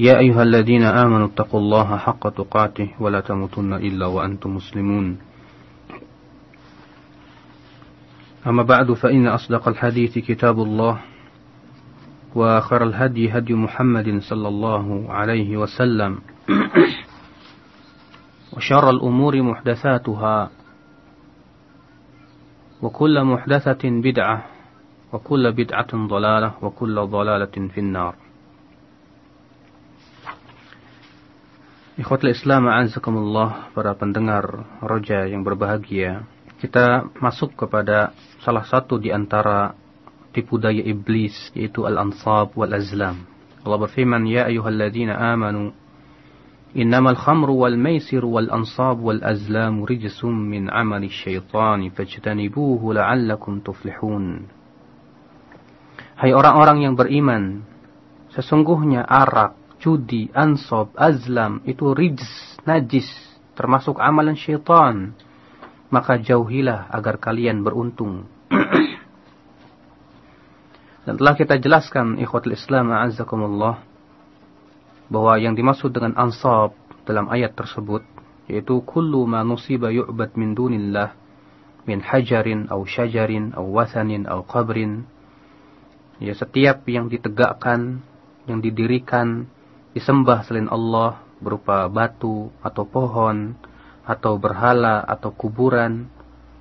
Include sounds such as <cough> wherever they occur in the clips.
يا أيها الذين آمنوا اتقوا الله حق تقاته ولا تموتن إلا وأنتم مسلمون. أما بعد فإن أصدق الحديث كتاب الله وخير الهدي هدي محمد صلى الله عليه وسلم وشر الأمور محدثاتها وكل محدثة بدعة وكل بدعة ضلالة وكل ضلالة في النار. Ikhwatul Islam a'azakumullah para pendengar roja yang berbahagia. Kita masuk kepada salah satu di antara tipu daya iblis yaitu al-ansab wal azlam. Allah berfirman, "Ya ayyuhalladzina amanu innamal khamru wal maisir wal ansab wal azlam rijsum min amali syaitani fajtanibuhu la'allakum tuflihun." Hai orang-orang yang beriman, sesungguhnya arak judi, ansob, azlam itu rijs, najis, termasuk amalan syaitan. Maka jauhilah agar kalian beruntung. <clears throat> Dan telah kita jelaskan ikhwatul Islam a'azzakumullah bahwa yang dimaksud dengan ansab dalam ayat tersebut yaitu kullu ma nusiba yu'bad min dunillah min hajarin au syajarin au wathanin au qabrin ya setiap yang ditegakkan yang didirikan disembah selain Allah berupa batu atau pohon atau berhala atau kuburan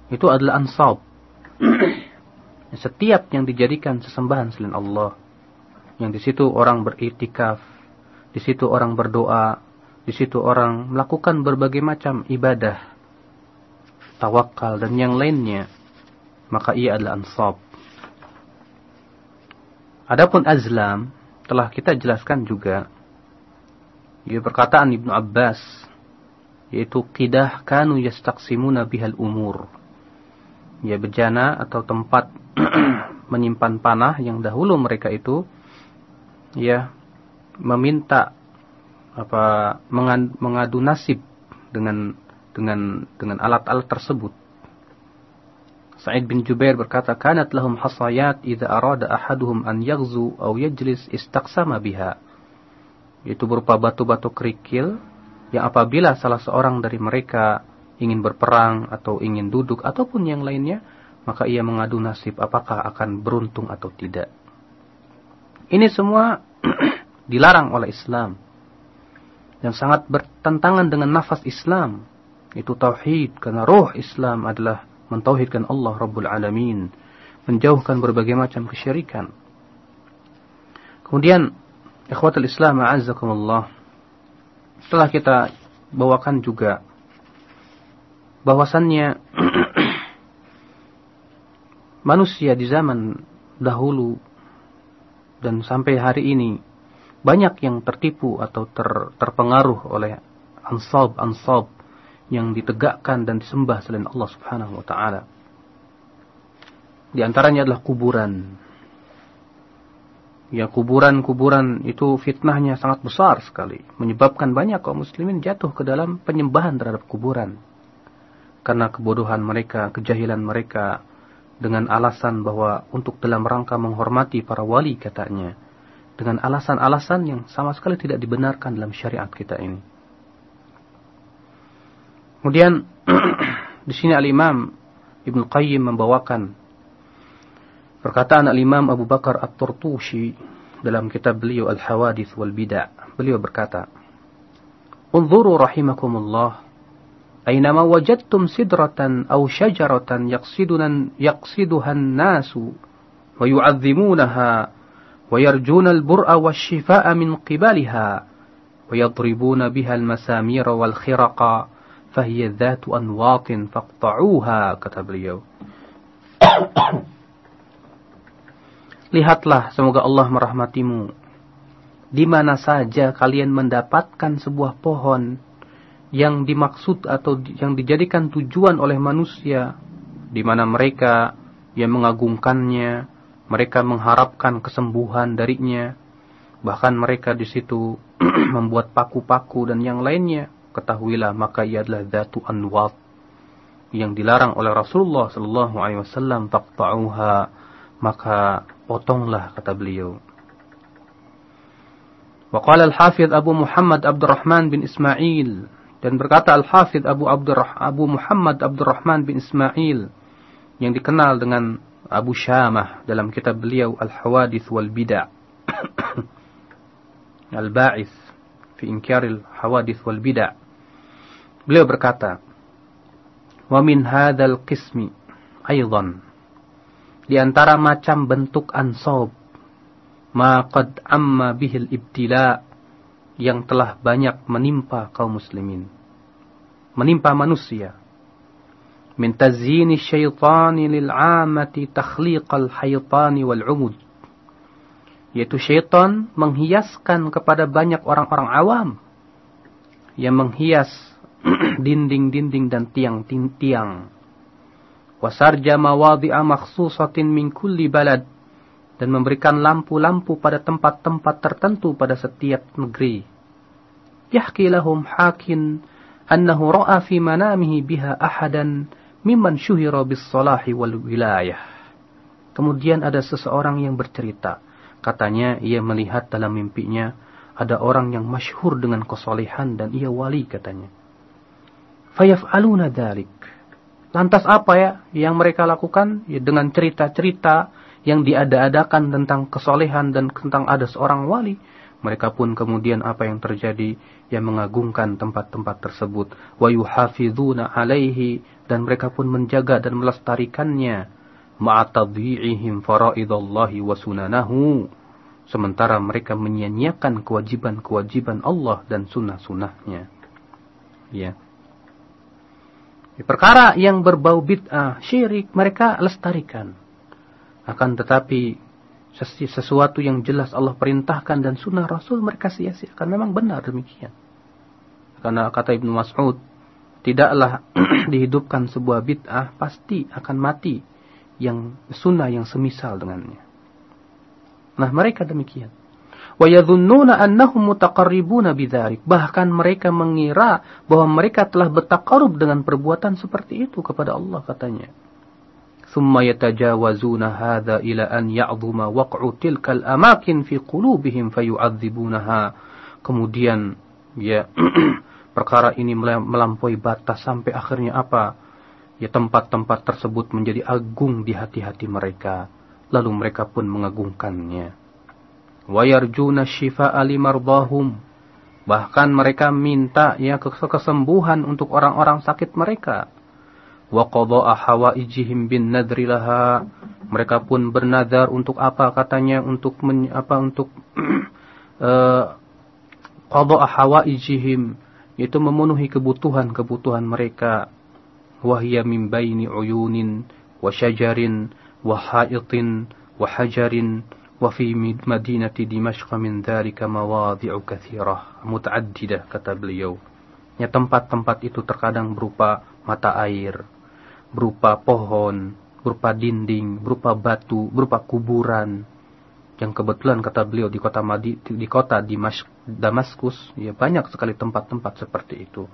itu adalah ansab. <coughs> Setiap yang dijadikan sesembahan selain Allah, yang di situ orang beriktikaf, di situ orang berdoa, di situ orang melakukan berbagai macam ibadah, tawakal dan yang lainnya, maka ia adalah ansab. Adapun azlam telah kita jelaskan juga Ya perkataan Ibnu Abbas yaitu qidah kanu yastaqsimuna bihal umur. Ya bejana atau tempat <clears throat> menyimpan panah yang dahulu mereka itu ya meminta apa mengadu nasib dengan dengan dengan alat-alat tersebut. Sa'id bin Jubair berkata, "Kanat lahum hasayat idza arada ahaduhum an yaghzu aw yajlis istaqsama biha." Yaitu berupa batu-batu kerikil yang apabila salah seorang dari mereka ingin berperang atau ingin duduk ataupun yang lainnya, maka ia mengadu nasib apakah akan beruntung atau tidak. Ini semua <clears throat> dilarang oleh Islam dan sangat bertentangan dengan nafas Islam. Itu tauhid karena roh Islam adalah mentauhidkan Allah Rabbul Alamin, menjauhkan berbagai macam kesyirikan. Kemudian Ikhwatul Islam a'azzakumullah. Setelah kita bawakan juga bahwasannya <clears throat> manusia di zaman dahulu dan sampai hari ini banyak yang tertipu atau ter, terpengaruh oleh ansab-ansab yang ditegakkan dan disembah selain Allah Subhanahu wa taala. Di antaranya adalah kuburan ya kuburan-kuburan itu fitnahnya sangat besar sekali. Menyebabkan banyak kaum muslimin jatuh ke dalam penyembahan terhadap kuburan. Karena kebodohan mereka, kejahilan mereka, dengan alasan bahwa untuk dalam rangka menghormati para wali katanya. Dengan alasan-alasan yang sama sekali tidak dibenarkan dalam syariat kita ini. Kemudian <clears throat> di sini Al-Imam Ibnu Qayyim membawakan Perkataan Al-Imam Abu Bakar At-Turtushi dalam kitab beliau Al-Hawadith wal Bid'ah. Beliau berkata, "Unzuru rahimakumullah, aynama wajadtum sidratan aw syajaratan yaqsiduna yaqsiduha an-nasu wa yu'azzimunaha wa yarjuna al-bur'a wash-shifaa'a min qibaliha wa yadribuna biha al-masamira wal khiraqa fahiya dhatu anwatin faqta'uha," kata beliau. Lihatlah semoga Allah merahmatimu. di mana saja kalian mendapatkan sebuah pohon yang dimaksud atau yang dijadikan tujuan oleh manusia di mana mereka yang mengagungkannya, mereka mengharapkan kesembuhan darinya, bahkan mereka di situ <clears throat> membuat paku-paku dan yang lainnya, ketahuilah maka ia adalah datu anwat yang dilarang oleh Rasulullah sallallahu alaihi wasallam taqta'uha maka potonglah kata beliau. Waqala Al-Hafidh Abu Muhammad Abdurrahman bin Ismail. Dan berkata Al-Hafidh Abu Abdurrah Abu Muhammad Abdurrahman bin Ismail yang dikenal dengan Abu Syamah dalam kitab beliau Al-Hawadith wal Bid'ah <coughs> Al-Ba'is fi Inkaril Hawadith wal Bid'ah Beliau berkata Wa min hadzal qismi aidan di antara macam bentuk ansob ma qad amma bihil ibtila yang telah banyak menimpa kaum muslimin. Menimpa manusia. Min tazyini syaitani lil amati takhliqal haytani wal umud. Yaitu syaitan menghiaskan kepada banyak orang-orang awam. Yang menghias <clears throat> dinding-dinding dan tiang-tiang wasarja mawadhi'a makhsusatin min kulli balad dan memberikan lampu-lampu pada tempat-tempat tertentu pada setiap negeri. Yahki lahum hakin annahu ra'a fi manamihi biha ahadan mimman syuhira bis salahi wal wilayah. Kemudian ada seseorang yang bercerita. Katanya ia melihat dalam mimpinya ada orang yang masyhur dengan kesolehan dan ia wali katanya. Fayaf'aluna dhalik. Lantas apa ya yang mereka lakukan? Ya, dengan cerita-cerita yang diada-adakan tentang kesolehan dan tentang ada seorang wali, mereka pun kemudian apa yang terjadi? Yang mengagungkan tempat-tempat tersebut. Wa alaihi. Dan mereka pun menjaga dan melestarikannya. Ma'atadhi'ihim faraidallahi wa sunanahu. Sementara mereka menyia-nyiakan kewajiban-kewajiban Allah dan sunnah-sunnahnya. Ya perkara yang berbau bid'ah syirik mereka lestarikan akan tetapi sesuatu yang jelas Allah perintahkan dan sunnah Rasul mereka sia-siakan. Memang benar demikian. Karena kata Ibnu Mas'ud, tidaklah <clears throat> dihidupkan sebuah bid'ah pasti akan mati yang sunnah yang semisal dengannya. Nah mereka demikian. وَيَذُنُّونَ أَنَّهُمْ مُتَقَرِّبُونَ بِذَلِكَ Bahkan mereka mengira bahwa mereka telah bertakarub dengan perbuatan seperti itu kepada Allah katanya. ثم يتجاوزون هذا إلى أن يعظم وقع تلك الأماكن في قلوبهم فيعذبونها kemudian ya <clears throat> perkara ini melampaui batas sampai akhirnya apa ya tempat-tempat tersebut menjadi agung di hati-hati mereka lalu mereka pun mengagungkannya wa yarjuna shifa'a limardahum bahkan mereka minta ya kesembuhan untuk orang-orang sakit mereka. wa qada'a hawaijihim bin nadri laha mereka pun bernadar untuk apa katanya untuk men, apa untuk uh, <clears throat> qada'a hawaijihim yaitu memenuhi kebutuhan-kebutuhan mereka. Wahya min baini uyunin wa syajarin wa haitin wa hajarin fi madinati dimashq min dhalika mawadhi'u kathirah mutaaddidah kata beliau ya tempat-tempat itu terkadang berupa mata air berupa pohon, berupa dinding, berupa batu, berupa kuburan. Yang kebetulan kata beliau di kota Madi, di kota Dimash, Damaskus, ya banyak sekali tempat-tempat seperti itu.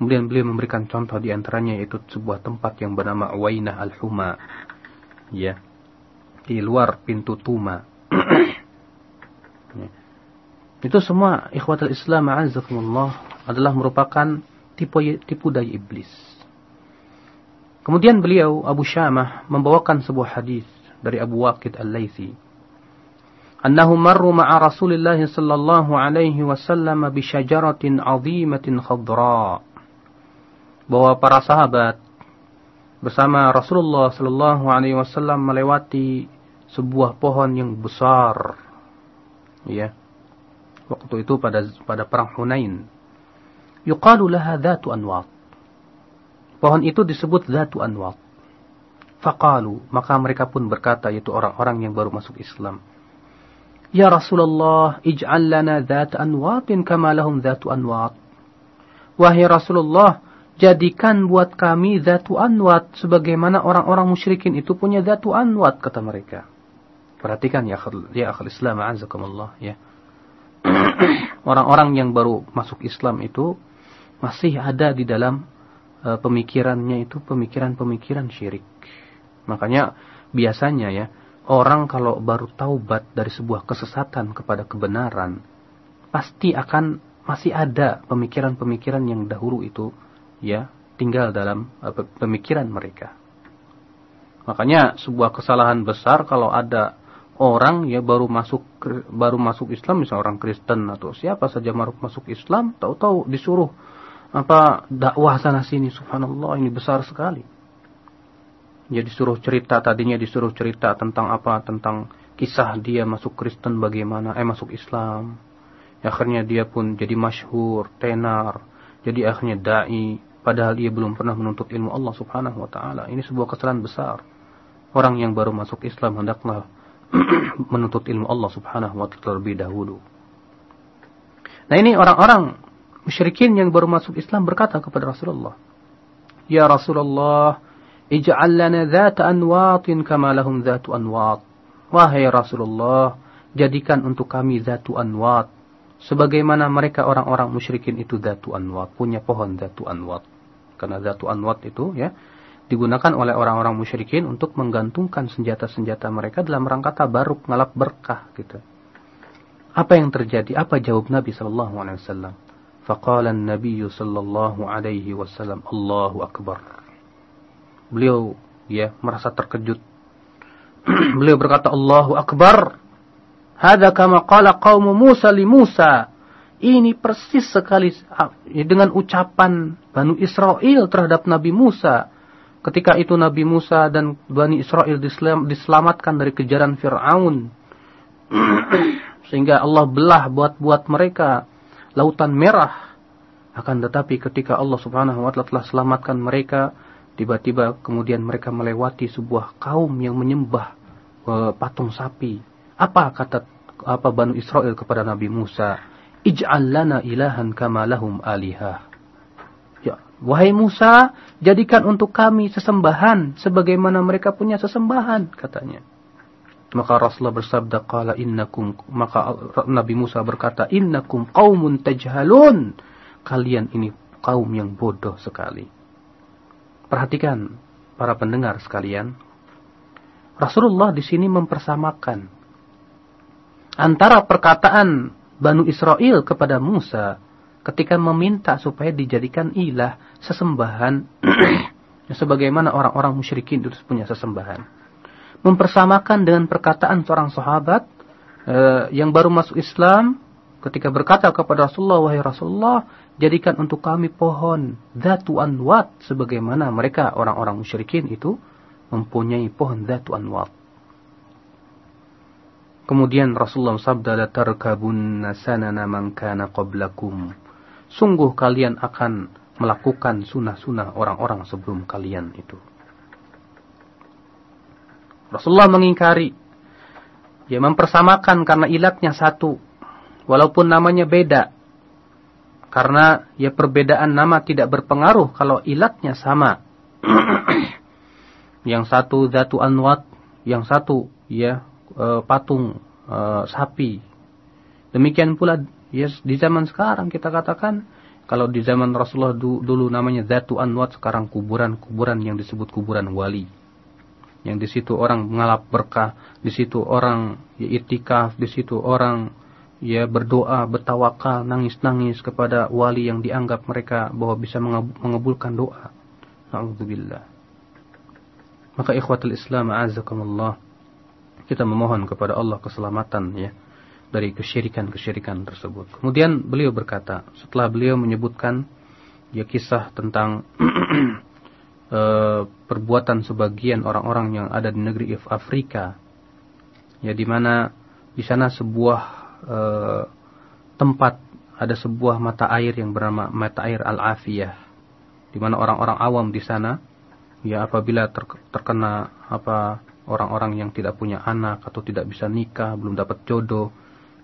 Kemudian beliau memberikan contoh di antaranya yaitu sebuah tempat yang bernama Wainah Al-Huma. Ya. Di luar pintu Tuma. <coughs> Itu semua ikhwatul Islam a'azzakumullah adalah merupakan tipu tipu daya iblis. Kemudian beliau Abu Syamah membawakan sebuah hadis dari Abu Waqid Al-Laitsi. Annahu marru ma'a Rasulillah sallallahu alaihi wasallam bi syajaratin 'azimatin khadra. Bahwa para sahabat bersama Rasulullah sallallahu alaihi wasallam melewati sebuah pohon yang besar. Ya. Waktu itu pada pada perang Hunain. Yuqalu laha dhatu anwat Pohon itu disebut Zatu Anwat. Faqalu, maka mereka pun berkata yaitu orang-orang yang baru masuk Islam. Ya Rasulullah, ij'al lana dhat anwatin kama lahum dhatu anwat. Wahai Rasulullah, jadikan buat kami dhatu anwat sebagaimana orang-orang musyrikin itu punya dhatu anwat kata mereka. Perhatikan ya akhul, ya akhul Islam azakumullah ya. <clears throat> Orang-orang yang baru masuk Islam itu masih ada di dalam uh, pemikirannya itu pemikiran-pemikiran syirik. Makanya biasanya ya orang kalau baru taubat dari sebuah kesesatan kepada kebenaran, pasti akan masih ada pemikiran-pemikiran yang dahulu itu ya tinggal dalam uh, pemikiran mereka. Makanya sebuah kesalahan besar kalau ada orang ya baru masuk baru masuk Islam misalnya orang Kristen atau siapa saja baru masuk Islam tahu-tahu disuruh apa dakwah sana sini subhanallah ini besar sekali dia disuruh cerita tadinya disuruh cerita tentang apa? Tentang kisah dia masuk Kristen bagaimana, eh masuk Islam. Akhirnya dia pun jadi masyhur, tenar, jadi akhirnya dai, padahal dia belum pernah menuntut ilmu Allah Subhanahu wa taala. Ini sebuah kesalahan besar. Orang yang baru masuk Islam hendaklah <clears throat> menuntut ilmu Allah Subhanahu wa taala terlebih dahulu. Nah, ini orang-orang musyrikin yang baru masuk Islam berkata kepada Rasulullah, "Ya Rasulullah, Ij'al lana dhata anwatin kama lahum dhatu anwat. Wahai Rasulullah, jadikan untuk kami dhatu anwat. Sebagaimana mereka orang-orang musyrikin itu dhatu anwat. Punya pohon dhatu anwat. Karena dhatu anwat itu ya digunakan oleh orang-orang musyrikin untuk menggantungkan senjata-senjata mereka dalam rangka tabaruk, ngalap berkah gitu. Apa yang terjadi? Apa jawab Nabi sallallahu alaihi wasallam? Faqala an-nabiy sallallahu alaihi wasallam, Allahu akbar beliau ya merasa terkejut. <clears throat> beliau berkata Allahu Akbar. Hada kama qala qaum Musa li Musa. Ini persis sekali ya, dengan ucapan Banu Israel terhadap Nabi Musa. Ketika itu Nabi Musa dan Bani Israel diselamatkan dari kejaran Fir'aun. <clears throat> Sehingga Allah belah buat-buat mereka lautan merah. Akan tetapi ketika Allah subhanahu wa ta'ala telah selamatkan mereka Tiba-tiba kemudian mereka melewati sebuah kaum yang menyembah uh, patung sapi. Apa kata apa Banu Israel kepada Nabi Musa? Ij'al lana ilahan kama lahum alihah. Ya, wahai Musa, jadikan untuk kami sesembahan sebagaimana mereka punya sesembahan, katanya. Maka Rasulullah bersabda qala innakum maka Nabi Musa berkata innakum qaumun tajhalun. Kalian ini kaum yang bodoh sekali. Perhatikan para pendengar sekalian. Rasulullah di sini mempersamakan antara perkataan Banu Israel kepada Musa ketika meminta supaya dijadikan ilah sesembahan <clears throat> sebagaimana orang-orang musyrikin itu punya sesembahan. Mempersamakan dengan perkataan seorang sahabat eh, yang baru masuk Islam ketika berkata kepada Rasulullah, "Wahai Rasulullah, jadikan untuk kami pohon Dhatu Anwat sebagaimana mereka orang-orang musyrikin itu mempunyai pohon Dhatu Anwat. Kemudian Rasulullah sabda la tarkabunna sanana man kana qablakum. Sungguh kalian akan melakukan sunah-sunah orang-orang sebelum kalian itu. Rasulullah mengingkari. Dia mempersamakan karena ilatnya satu. Walaupun namanya beda. Karena ya perbedaan nama tidak berpengaruh kalau ilatnya sama. <clears throat> yang satu datu anwat, yang satu ya e, patung e, sapi. Demikian pula ya di zaman sekarang kita katakan kalau di zaman Rasulullah dulu, namanya datu anwat, sekarang kuburan-kuburan yang disebut kuburan wali. Yang di situ orang mengalap berkah, di situ orang ya, itikaf, di situ orang ya berdoa, bertawakal, nangis-nangis kepada wali yang dianggap mereka bahwa bisa mengabulkan doa. Alhamdulillah. Maka ikhwatul Islam azakumullah kita memohon kepada Allah keselamatan ya dari kesyirikan-kesyirikan tersebut. Kemudian beliau berkata, setelah beliau menyebutkan ya kisah tentang uh, <clears throat> perbuatan sebagian orang-orang yang ada di negeri Afrika ya di mana di sana sebuah Eh, tempat ada sebuah mata air yang bernama mata air Al-Afiyah di mana orang-orang awam di sana ya apabila ter, terkena apa orang-orang yang tidak punya anak atau tidak bisa nikah, belum dapat jodoh,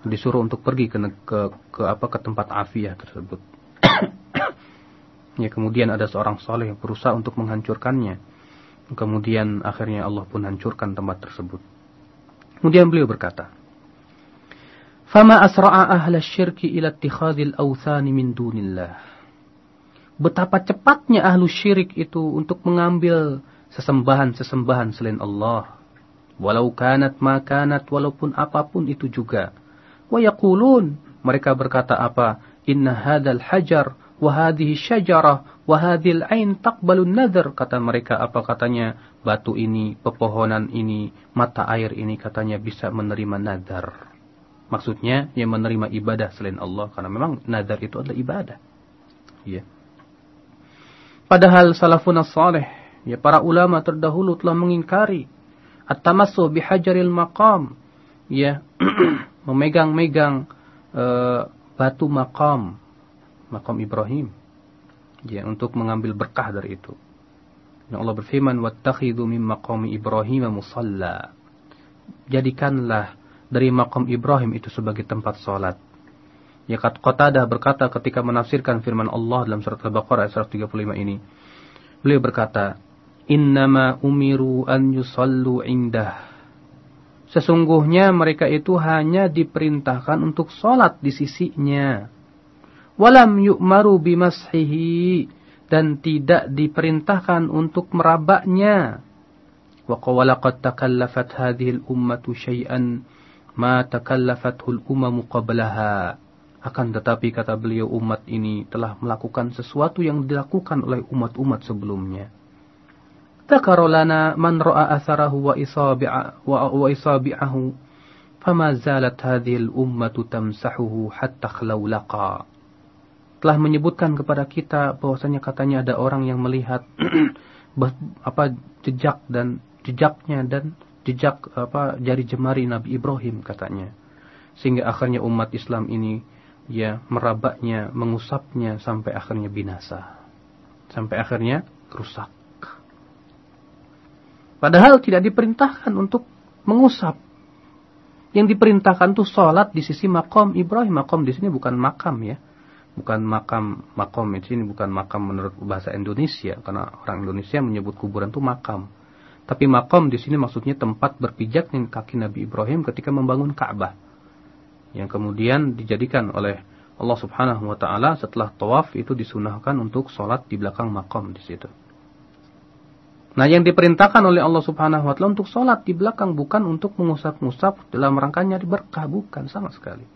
disuruh untuk pergi ke ke, ke apa ke tempat afiah tersebut. <coughs> ya kemudian ada seorang soleh yang berusaha untuk menghancurkannya. Kemudian akhirnya Allah pun hancurkan tempat tersebut. Kemudian beliau berkata, "Fama asra'a ahla syirki ila ittikhadil awthani min dunillah." Betapa cepatnya ahlu syirik itu untuk mengambil sesembahan-sesembahan selain Allah. Walau kanat makanat, walaupun apa pun itu juga. Yaqulun, mereka berkata apa? Inna hadal hajar, wa hadhihi syajarah, wa hadhil ain taqbalun nadhr. Kata mereka apa katanya? Batu ini, pepohonan ini, mata air ini katanya bisa menerima nadar. Maksudnya, yang menerima ibadah selain Allah. Karena memang nadar itu adalah ibadah. Ya. Padahal salafun salih, ya para ulama terdahulu telah mengingkari at-tamassu bihajaril maqam, ya <clears throat> memegang-megang uh, batu makam, makam Ibrahim, ya untuk mengambil berkah dari itu. Yang Allah berfirman, "Wattakhidhu min maqami Ibrahim musalla." Jadikanlah dari makam Ibrahim itu sebagai tempat salat. Ya Qatadah berkata ketika menafsirkan firman Allah dalam surat Al-Baqarah ayat 135 ini. Beliau berkata, "Innama umiru an yusallu indah." Sesungguhnya mereka itu hanya diperintahkan untuk sholat di sisinya. Walam yu'maru bimashihi dan tidak diperintahkan untuk merabaknya. Wa qawlaqad takallafat hadhihi al-ummatu syai'an ma takallafathu al-umamu qablaha. Akan tetapi kata beliau umat ini telah melakukan sesuatu yang dilakukan oleh umat-umat sebelumnya. Man ra'a atharahu wa isabi'a wa isabi'ahu fama zalat hadhihi al-ummatu tamsahuhu hatta khlawlaqa. Telah menyebutkan kepada kita bahwasanya katanya ada orang yang melihat <clears throat> apa jejak dan jejaknya dan jejak apa jari jemari Nabi Ibrahim katanya. Sehingga akhirnya umat Islam ini ya merabaknya, mengusapnya sampai akhirnya binasa. Sampai akhirnya rusak. Padahal tidak diperintahkan untuk mengusap. Yang diperintahkan itu sholat di sisi makom Ibrahim. Makom di sini bukan makam ya. Bukan makam, makom di sini bukan makam menurut bahasa Indonesia. Karena orang Indonesia menyebut kuburan itu makam. Tapi makom di sini maksudnya tempat berpijaknya kaki Nabi Ibrahim ketika membangun Ka'bah yang kemudian dijadikan oleh Allah Subhanahu wa taala setelah tawaf itu disunahkan untuk sholat di belakang makam di situ. Nah, yang diperintahkan oleh Allah Subhanahu wa taala untuk sholat di belakang bukan untuk mengusap-ngusap dalam rangka nyari bukan sama sekali.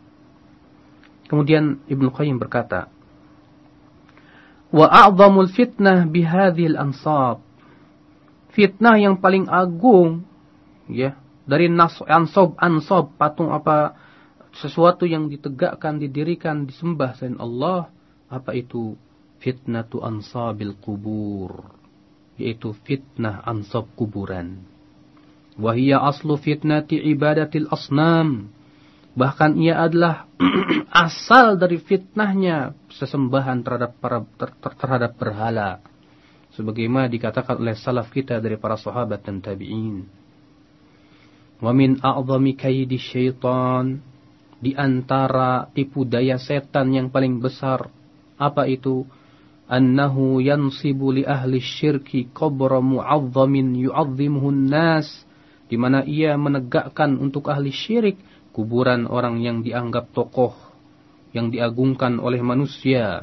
Kemudian Ibnu Qayyim berkata, "Wa a'dhamul fitnah bihadhil ansab." Fitnah yang paling agung ya, dari nas ansab ansab patung apa sesuatu yang ditegakkan, didirikan, disembah selain Allah, apa itu? Fitnatu ansabil kubur. Yaitu fitnah ansab kuburan. Wahia aslu fitnati ibadatil asnam. Bahkan ia adalah <clears throat> asal dari fitnahnya sesembahan terhadap para ter, ter, terhadap berhala. Sebagaimana dikatakan oleh salaf kita dari para sahabat dan tabi'in. Wa min a'zami kaidi syaitan di antara tipu daya setan yang paling besar apa itu yansibu li ahli syirki qabra mu'azzamin yu'azzimuhu nas di mana ia menegakkan untuk ahli syirik kuburan orang yang dianggap tokoh yang diagungkan oleh manusia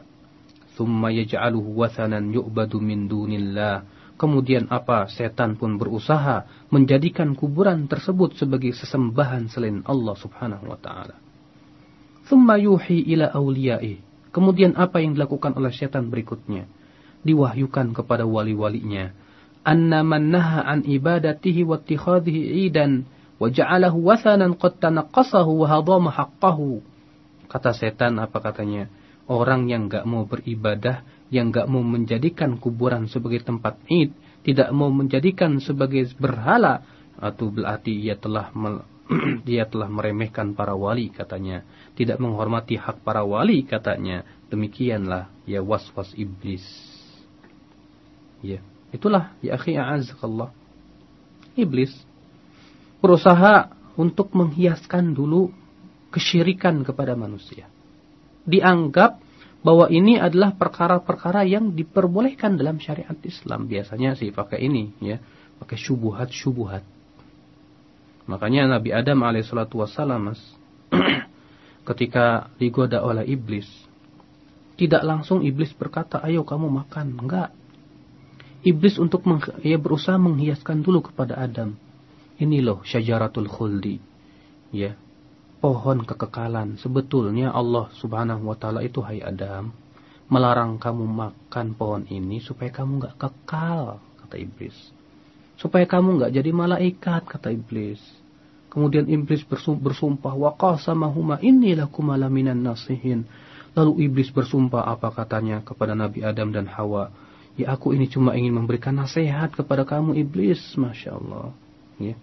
thumma yaj'aluhu wathanan yu'badu min dunillah Kemudian apa? Setan pun berusaha menjadikan kuburan tersebut sebagai sesembahan selain Allah subhanahu wa ta'ala. Thumma yuhi ila awliyai. Kemudian apa yang dilakukan oleh setan berikutnya? Diwahyukan kepada wali-walinya. Anna man naha an ibadatihi wa ittikhadhihi idan wa ja'alahu wathanan qad tanaqqasahu wa hadama haqqahu. Kata setan apa katanya? Orang yang enggak mau beribadah, yang enggak mau menjadikan kuburan sebagai tempat id, tidak mau menjadikan sebagai berhala, atau berarti ia telah <clears throat> dia telah meremehkan para wali katanya tidak menghormati hak para wali katanya demikianlah ya was-was iblis ya itulah ya akhi a'azakallah iblis berusaha untuk menghiaskan dulu kesyirikan kepada manusia. Dianggap bahwa ini adalah perkara-perkara yang diperbolehkan dalam syariat Islam. Biasanya sih pakai ini ya, pakai syubuhat-syubuhat. Makanya Nabi Adam alaihissalatu wassalam mas, <clears throat> ketika digoda oleh iblis, tidak langsung iblis berkata, ayo kamu makan. Enggak. Iblis untuk meng, ya berusaha menghiaskan dulu kepada Adam. Ini loh syajaratul khuldi. Ya, pohon kekekalan. Sebetulnya Allah subhanahu wa ta'ala itu hai Adam. Melarang kamu makan pohon ini supaya kamu nggak kekal, kata iblis. Supaya kamu nggak jadi malaikat, kata iblis. Kemudian iblis bersumpah, wa qasamahuma inni lakuma laminan nasihin. Lalu iblis bersumpah apa katanya kepada Nabi Adam dan Hawa. Ya aku ini cuma ingin memberikan nasihat kepada kamu iblis, Masya Allah. Ya.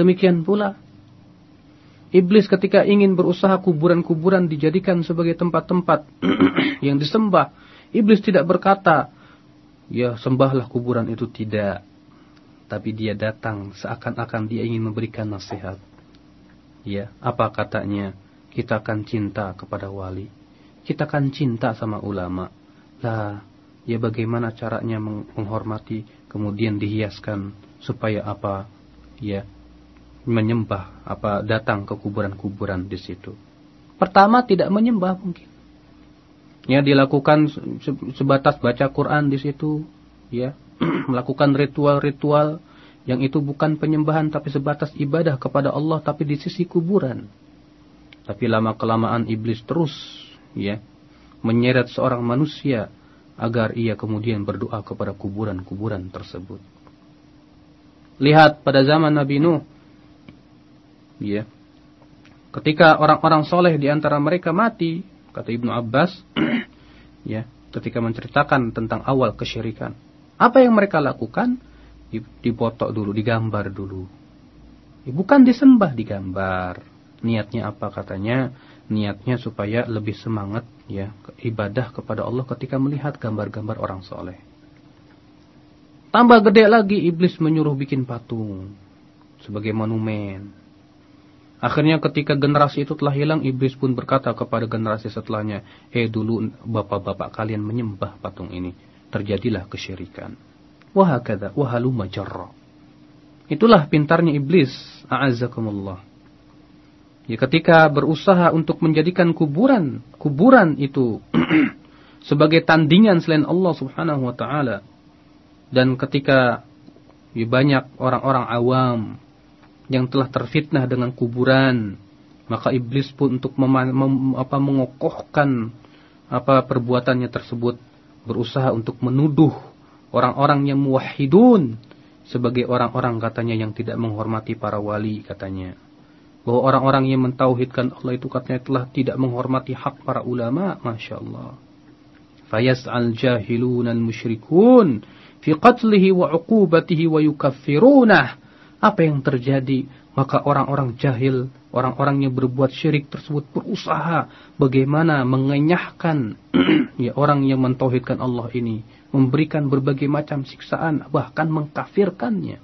Demikian pula Iblis ketika ingin berusaha kuburan-kuburan dijadikan sebagai tempat-tempat <clears throat> yang disembah. Iblis tidak berkata, ya sembahlah kuburan itu tidak. Tapi dia datang seakan-akan dia ingin memberikan nasihat. Ya, apa katanya? Kita akan cinta kepada wali. Kita akan cinta sama ulama. Lah, ya bagaimana caranya menghormati kemudian dihiaskan supaya apa? Ya, menyembah apa datang ke kuburan-kuburan di situ. Pertama tidak menyembah mungkin. Ya dilakukan sebatas baca Quran di situ, ya, <clears throat> melakukan ritual-ritual yang itu bukan penyembahan tapi sebatas ibadah kepada Allah tapi di sisi kuburan. Tapi lama kelamaan iblis terus ya menyeret seorang manusia agar ia kemudian berdoa kepada kuburan-kuburan tersebut. Lihat pada zaman Nabi Nuh ya. Ketika orang-orang soleh di antara mereka mati, kata Ibnu Abbas, <clears throat> ya, ketika menceritakan tentang awal kesyirikan. Apa yang mereka lakukan? Dipotok dulu, digambar dulu. Ya, bukan disembah, digambar. Niatnya apa katanya? Niatnya supaya lebih semangat ya ibadah kepada Allah ketika melihat gambar-gambar orang soleh. Tambah gede lagi iblis menyuruh bikin patung sebagai monumen. Akhirnya ketika generasi itu telah hilang, iblis pun berkata kepada generasi setelahnya, Eh dulu bapak-bapak kalian menyembah patung ini. Terjadilah kesyirikan. Wahakada, wahalu majarra. Itulah pintarnya iblis. A'azakumullah. Ya, ketika berusaha untuk menjadikan kuburan, kuburan itu <clears throat> sebagai tandingan selain Allah subhanahu wa ta'ala. Dan ketika ya, banyak orang-orang awam yang telah terfitnah dengan kuburan maka iblis pun untuk mem, mem, apa, mengokohkan apa perbuatannya tersebut berusaha untuk menuduh orang-orang yang muwahhidun sebagai orang-orang katanya yang tidak menghormati para wali katanya. Bahwa orang-orang yang mentauhidkan Allah itu katanya telah tidak menghormati hak para ulama Masya Allah fayas'al jahilun al-musyrikun fi qatlihi wa uqubatihi wa yukaffirunah. Apa yang terjadi? Maka orang-orang jahil, orang-orang yang berbuat syirik tersebut berusaha bagaimana mengenyahkan <clears throat> ya orang yang mentauhidkan Allah ini, memberikan berbagai macam siksaan, bahkan mengkafirkannya.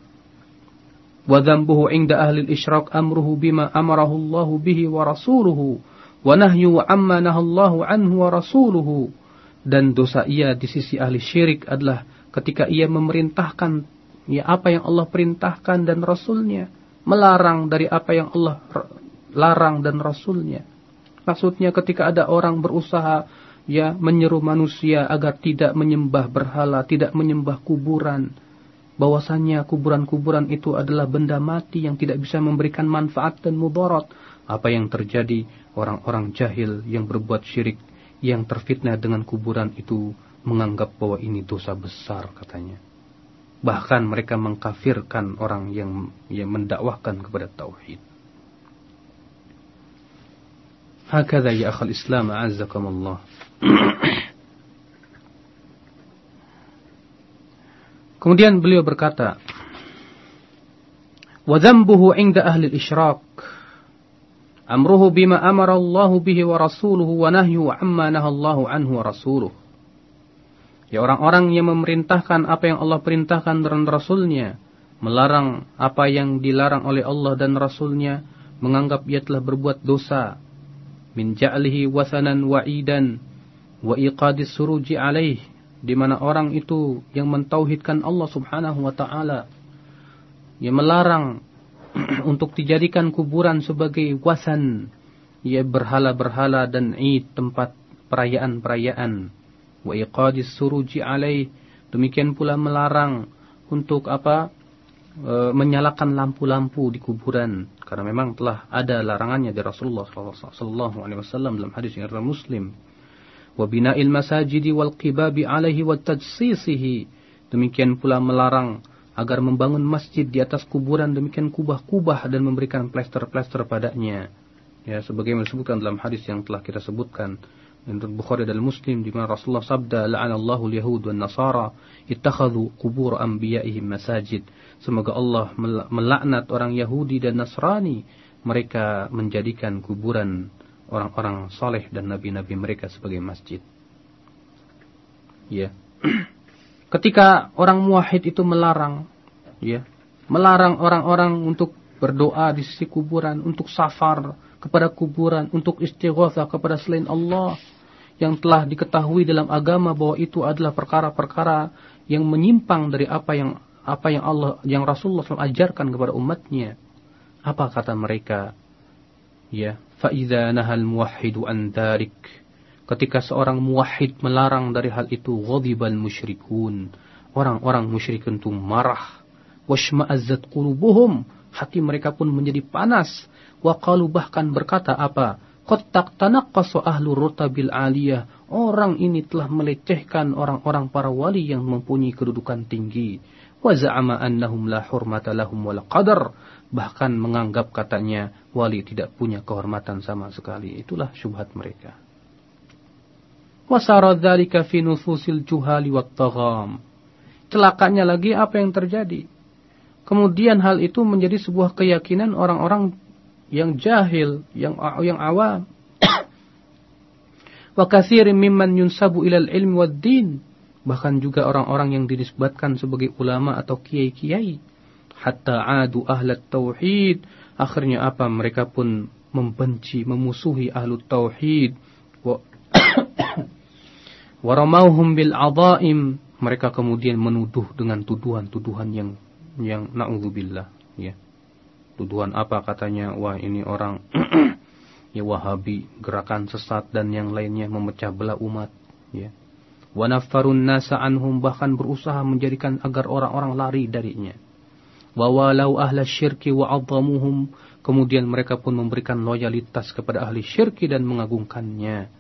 Wa dzambuhu 'inda ahli al-isyrak amruhu bima amarahu Allah bihi wa rasuluhu wa nahyu amma nahallahu anhu wa rasuluhu. Dan dosa ia di sisi ahli syirik adalah ketika ia memerintahkan ya apa yang Allah perintahkan dan Rasulnya, melarang dari apa yang Allah larang dan Rasulnya. Maksudnya ketika ada orang berusaha ya menyeru manusia agar tidak menyembah berhala, tidak menyembah kuburan, bahwasannya kuburan-kuburan itu adalah benda mati yang tidak bisa memberikan manfaat dan mudarat. Apa yang terjadi orang-orang jahil yang berbuat syirik, yang terfitnah dengan kuburan itu menganggap bahwa ini dosa besar katanya. Bahkan mereka mengkafirkan orang yang yang mendakwahkan kepada tauhid. Hakada ya akhal Islam a'azzakumullah. <coughs> Kemudian beliau berkata, "Wa dhanbuhu 'inda ahli al-isyraq amruhu bima amara Allah bihi wa rasuluhu wa nahyu amma nahallahu anhu wa rasuluhu." Ya orang-orang yang memerintahkan apa yang Allah perintahkan dan Rasulnya. melarang apa yang dilarang oleh Allah dan Rasulnya, menganggap ia telah berbuat dosa. Min ja'lihi wasanan wa'idan wa iqadis suruji alaih. Di mana orang itu yang mentauhidkan Allah subhanahu wa ta'ala. Ia melarang <clears throat> untuk dijadikan kuburan sebagai wasan. Ia berhala-berhala dan id tempat perayaan-perayaan. Wa iqadis suruji alaih. Demikian pula melarang untuk apa e, menyalakan lampu-lampu di kuburan karena memang telah ada larangannya dari Rasulullah sallallahu alaihi wasallam dalam hadis yang riwayat Muslim. Wa bina'il masajidi wal qibabi alaihi wa tajsisihi demikian pula melarang agar membangun masjid di atas kuburan. Demikian kubah-kubah dan memberikan plester-plester padanya. Ya sebagaimana disebutkan dalam hadis yang telah kita sebutkan menurut Bukhari dan Muslim di mana Rasulullah sabda la'anallahu al-yahud wan nasara ittakhadhu qubur anbiya'ihim masajid. Semoga Allah melaknat orang Yahudi dan Nasrani mereka menjadikan kuburan orang-orang soleh dan nabi-nabi mereka sebagai masjid. Ya. <clears throat> Ketika orang muwahhid itu melarang ya melarang orang-orang untuk berdoa di sisi kuburan untuk safar kepada kuburan untuk istighatsah kepada selain Allah yang telah diketahui dalam agama bahwa itu adalah perkara-perkara yang menyimpang dari apa yang apa yang Allah yang Rasulullah SAW ajarkan kepada umatnya. Apa kata mereka? Ya, faida nahal muwahhidu an darik. Ketika seorang muwahhid melarang dari hal itu, ghadibal musyrikun. Orang-orang musyrikin itu marah. Washma'azzat qulubuhum. Hati mereka pun menjadi panas. Wa berkata apa? Qattak tanaqqasu ahlu rutabil aliyah. Orang ini telah melecehkan orang-orang para wali yang mempunyai kedudukan tinggi. Wa za'ama annahum la hurmata lahum wala qadar. Bahkan menganggap katanya wali tidak punya kehormatan sama sekali. Itulah syubhat mereka. Wasara dzalika fi nufusil juhali wat tagham. Celakanya lagi apa yang terjadi? Kemudian hal itu menjadi sebuah keyakinan orang-orang yang jahil, yang yang awam. Wa katsirin mimman yunsabu ilal ilmi wad din. Bahkan juga orang-orang yang dinisbatkan sebagai ulama atau kiai-kiai. Hatta adu ahlat tauhid. Akhirnya apa? Mereka pun membenci, memusuhi ahlu tauhid. Wa <coughs> Waramauhum bil adaim. Mereka kemudian menuduh dengan tuduhan-tuduhan yang yang na'udzubillah. Ya tuduhan apa katanya? Wah ini orang <clears throat> ya wahabi gerakan sesat dan yang lainnya memecah belah umat ya. Wanafarun nasa anhum bahkan berusaha menjadikan agar orang-orang lari darinya. Wa walau ahla syirki wa azzamuhum kemudian mereka pun memberikan loyalitas kepada ahli syirki dan mengagungkannya.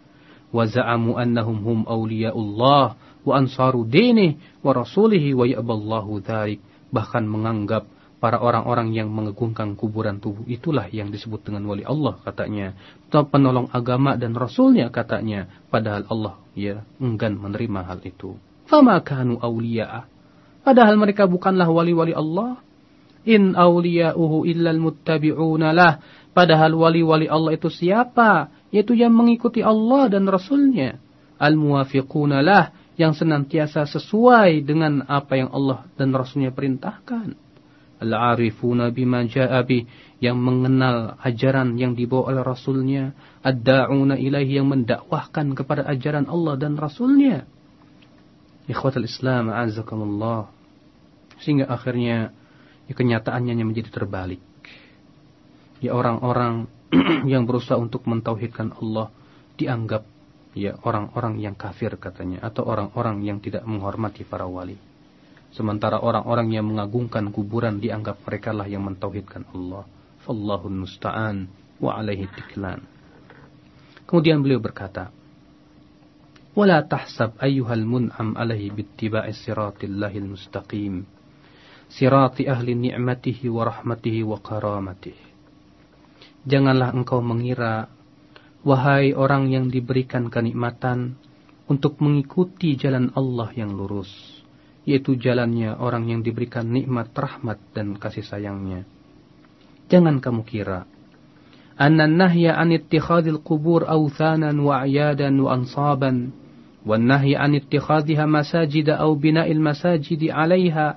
Wa za'amu annahum hum awliyaullah wa ansaru dinih wa rasulihi wa ya'ballahu dharik bahkan menganggap para orang-orang yang mengagungkan kuburan tubuh itulah yang disebut dengan wali Allah katanya. Penolong agama dan rasulnya katanya. Padahal Allah ya enggan menerima hal itu. Fama kanu awliya'a. Padahal mereka bukanlah wali-wali Allah. In awliya'uhu illal muttabi'una lah. Padahal wali-wali Allah itu siapa? Yaitu yang mengikuti Allah dan rasulnya. Al-muwafiquna lah yang senantiasa sesuai dengan apa yang Allah dan rasulnya perintahkan al-arifuna bima ja'a yang mengenal ajaran yang dibawa oleh Rasulnya, ad-da'una ilahi yang mendakwahkan kepada ajaran Allah dan Rasulnya. Ikhwatul Islam, azakumullah. Sehingga akhirnya ya, kenyataannya menjadi terbalik. Ya orang-orang <clears throat> yang berusaha untuk mentauhidkan Allah dianggap ya orang-orang yang kafir katanya atau orang-orang yang tidak menghormati para wali. Sementara orang-orang yang mengagungkan kuburan dianggap mereka lah yang mentauhidkan Allah. Fallahu musta'an wa alaihi tiklan. Kemudian beliau berkata, "Wala tahsab ayyuhal mun'am alaihi bittiba'i siratil mustaqim, sirati ahli ni'matihi wa rahmatihi wa karamatihi." Janganlah engkau mengira wahai orang yang diberikan kenikmatan untuk mengikuti jalan Allah yang lurus yaitu jalannya orang yang diberikan nikmat rahmat dan kasih sayangnya. Jangan kamu kira anna nahya an ittikhadil qubur awthanan wa a'yadan wa ansaban nahya an ittikhadhiha masajida aw bina'il masajidi 'alayha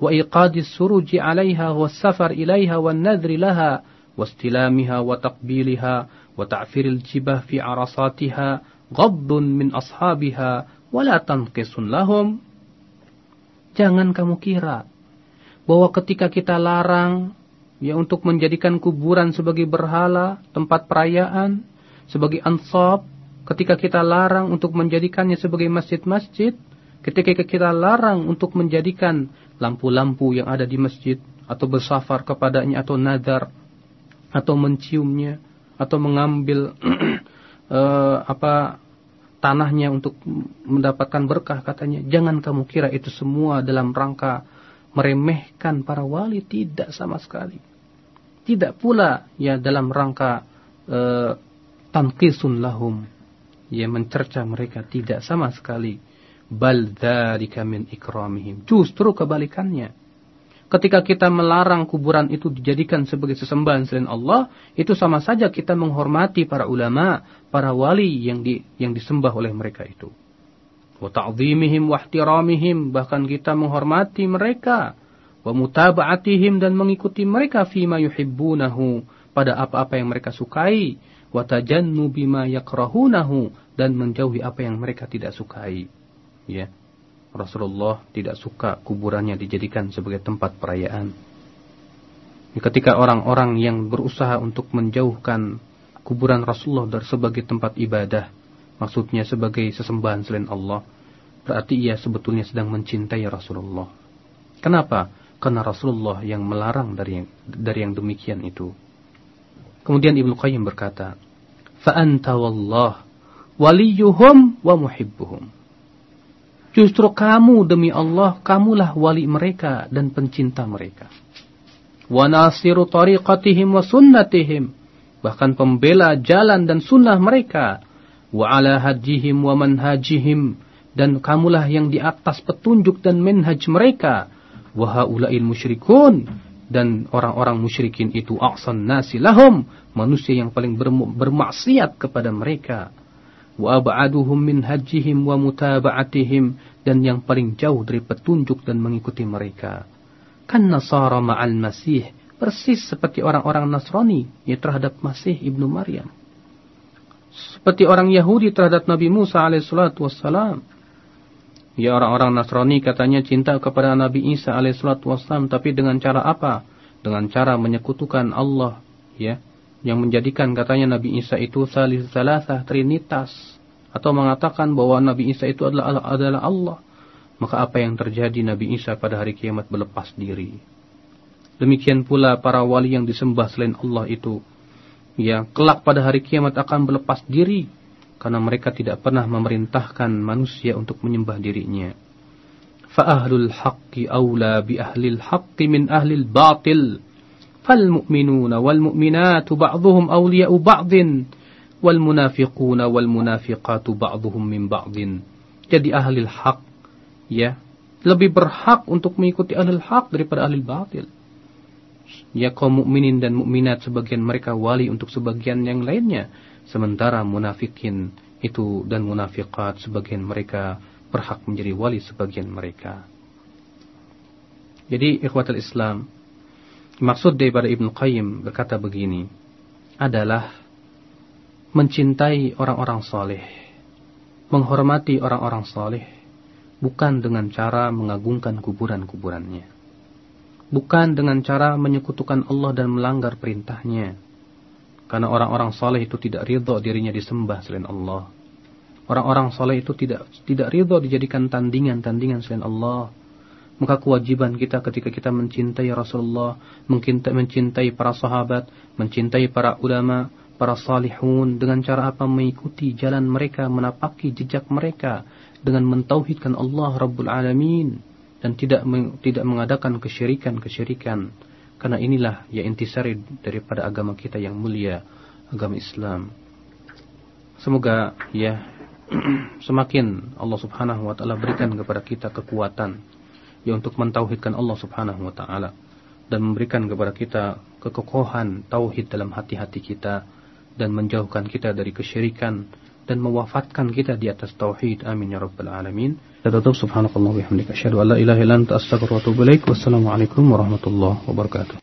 وإيقاد السروج عليها والسفر إليها والنذر لها واستلامها وتقبيلها وتعفير الجبه في عرصاتها غض من أصحابها ولا تنقص لهم Jangan kamu kira bahwa ketika kita larang ya untuk menjadikan kuburan sebagai berhala, tempat perayaan, sebagai ansab, ketika kita larang untuk menjadikannya sebagai masjid-masjid, ketika kita larang untuk menjadikan lampu-lampu yang ada di masjid atau bersafar kepadanya atau nadar atau menciumnya atau mengambil uh, <clears throat> apa tanahnya untuk mendapatkan berkah katanya jangan kamu kira itu semua dalam rangka meremehkan para wali. Tidak sama sekali. Tidak pula ya dalam rangka uh, tanqisun lahum. Ya mencerca mereka. Tidak sama sekali. Bal dzalika min ikramihim. Justru kebalikannya ketika kita melarang kuburan itu dijadikan sebagai sesembahan selain Allah, itu sama saja kita menghormati para ulama, para wali yang di, yang disembah oleh mereka itu. Wa ta'zimihim wa ihtiramihim, bahkan kita menghormati mereka, wa mutaba'atihim dan mengikuti mereka fima yuhibbunahu pada apa-apa yang mereka sukai, wa tajannu bima yakrahunahu dan menjauhi apa yang mereka tidak sukai. Ya. Rasulullah tidak suka kuburannya dijadikan sebagai tempat perayaan. Ketika orang-orang yang berusaha untuk menjauhkan kuburan Rasulullah dari sebagai tempat ibadah, maksudnya sebagai sesembahan selain Allah, berarti ia sebetulnya sedang mencintai Rasulullah. Kenapa? Karena Rasulullah yang melarang dari yang, dari yang demikian itu. Kemudian Ibnu Qayyim berkata, "Fa wallah waliyuhum wa muhibbuhum." Justru kamu demi Allah, kamulah wali mereka dan pencinta mereka. Wa nasiru tariqatihim wa sunnatihim. Bahkan pembela jalan dan sunnah mereka. Wa ala wa manhajihim. Dan kamulah yang di atas petunjuk dan manhaj mereka. Wa haula'il musyrikun. Dan orang-orang musyrikin itu aqsan nasi lahum. Manusia yang paling bermaksiat kepada mereka wa ab'aduhum min hajjihim wa mutaba'atihim dan yang paling jauh dari petunjuk dan mengikuti mereka. Kan Nasara ma'al Masih persis seperti orang-orang Nasrani ya terhadap Masih ibnu Maryam. Seperti orang Yahudi terhadap Nabi Musa alaihissalatu wassalam. Ya orang-orang Nasrani katanya cinta kepada Nabi Isa alaihissalatu wassalam tapi dengan cara apa? Dengan cara menyekutukan Allah ya yang menjadikan katanya Nabi Isa itu salis salasah trinitas. Atau mengatakan bahwa Nabi Isa itu adalah adalah Allah. Maka apa yang terjadi Nabi Isa pada hari kiamat berlepas diri. Demikian pula para wali yang disembah selain Allah itu. Ya kelak pada hari kiamat akan berlepas diri. Karena mereka tidak pernah memerintahkan manusia untuk menyembah dirinya. Fa ahlul haqqi aula bi ahlil haqqi min ahlil batil فالمؤمنون والمؤمنات بعضهم أولياء بعض والمنافقون والmunafiqat بعضهم من بعض jadi ahli hak ya lebih berhak untuk mengikuti ahli hak daripada ahli batil ya kaum mukminin dan mukminat sebagian mereka wali untuk sebagian yang lainnya sementara munafikin itu dan munafiqat sebagian mereka berhak menjadi wali sebagian mereka jadi ikhwatul Islam Maksud daripada Ibn Qayyim berkata begini adalah mencintai orang-orang soleh, menghormati orang-orang soleh, bukan dengan cara mengagungkan kuburan-kuburannya, bukan dengan cara menyekutukan Allah dan melanggar perintahnya, karena orang-orang soleh itu tidak ridho dirinya disembah selain Allah. Orang-orang soleh itu tidak tidak ridho dijadikan tandingan-tandingan selain Allah maka kewajiban kita ketika kita mencintai Rasulullah, mencintai, mencintai para sahabat, mencintai para ulama, para salihun dengan cara apa mengikuti jalan mereka, menapaki jejak mereka dengan mentauhidkan Allah Rabbul Alamin dan tidak tidak mengadakan kesyirikan-kesyirikan. Karena inilah ya intisari daripada agama kita yang mulia, agama Islam. Semoga ya <clears throat> semakin Allah Subhanahu wa taala berikan kepada kita kekuatan ya untuk mentauhidkan Allah Subhanahu wa taala dan memberikan kepada kita kekokohan tauhid dalam hati-hati kita dan menjauhkan kita dari kesyirikan dan mewafatkan kita di atas tauhid. Amin ya rabbal alamin. Kita tutup subhanakallah wa bihamdika asyhadu an la ilaha illa anta astaghfiruka wa atubu ilaik. Wassalamualaikum warahmatullahi wabarakatuh.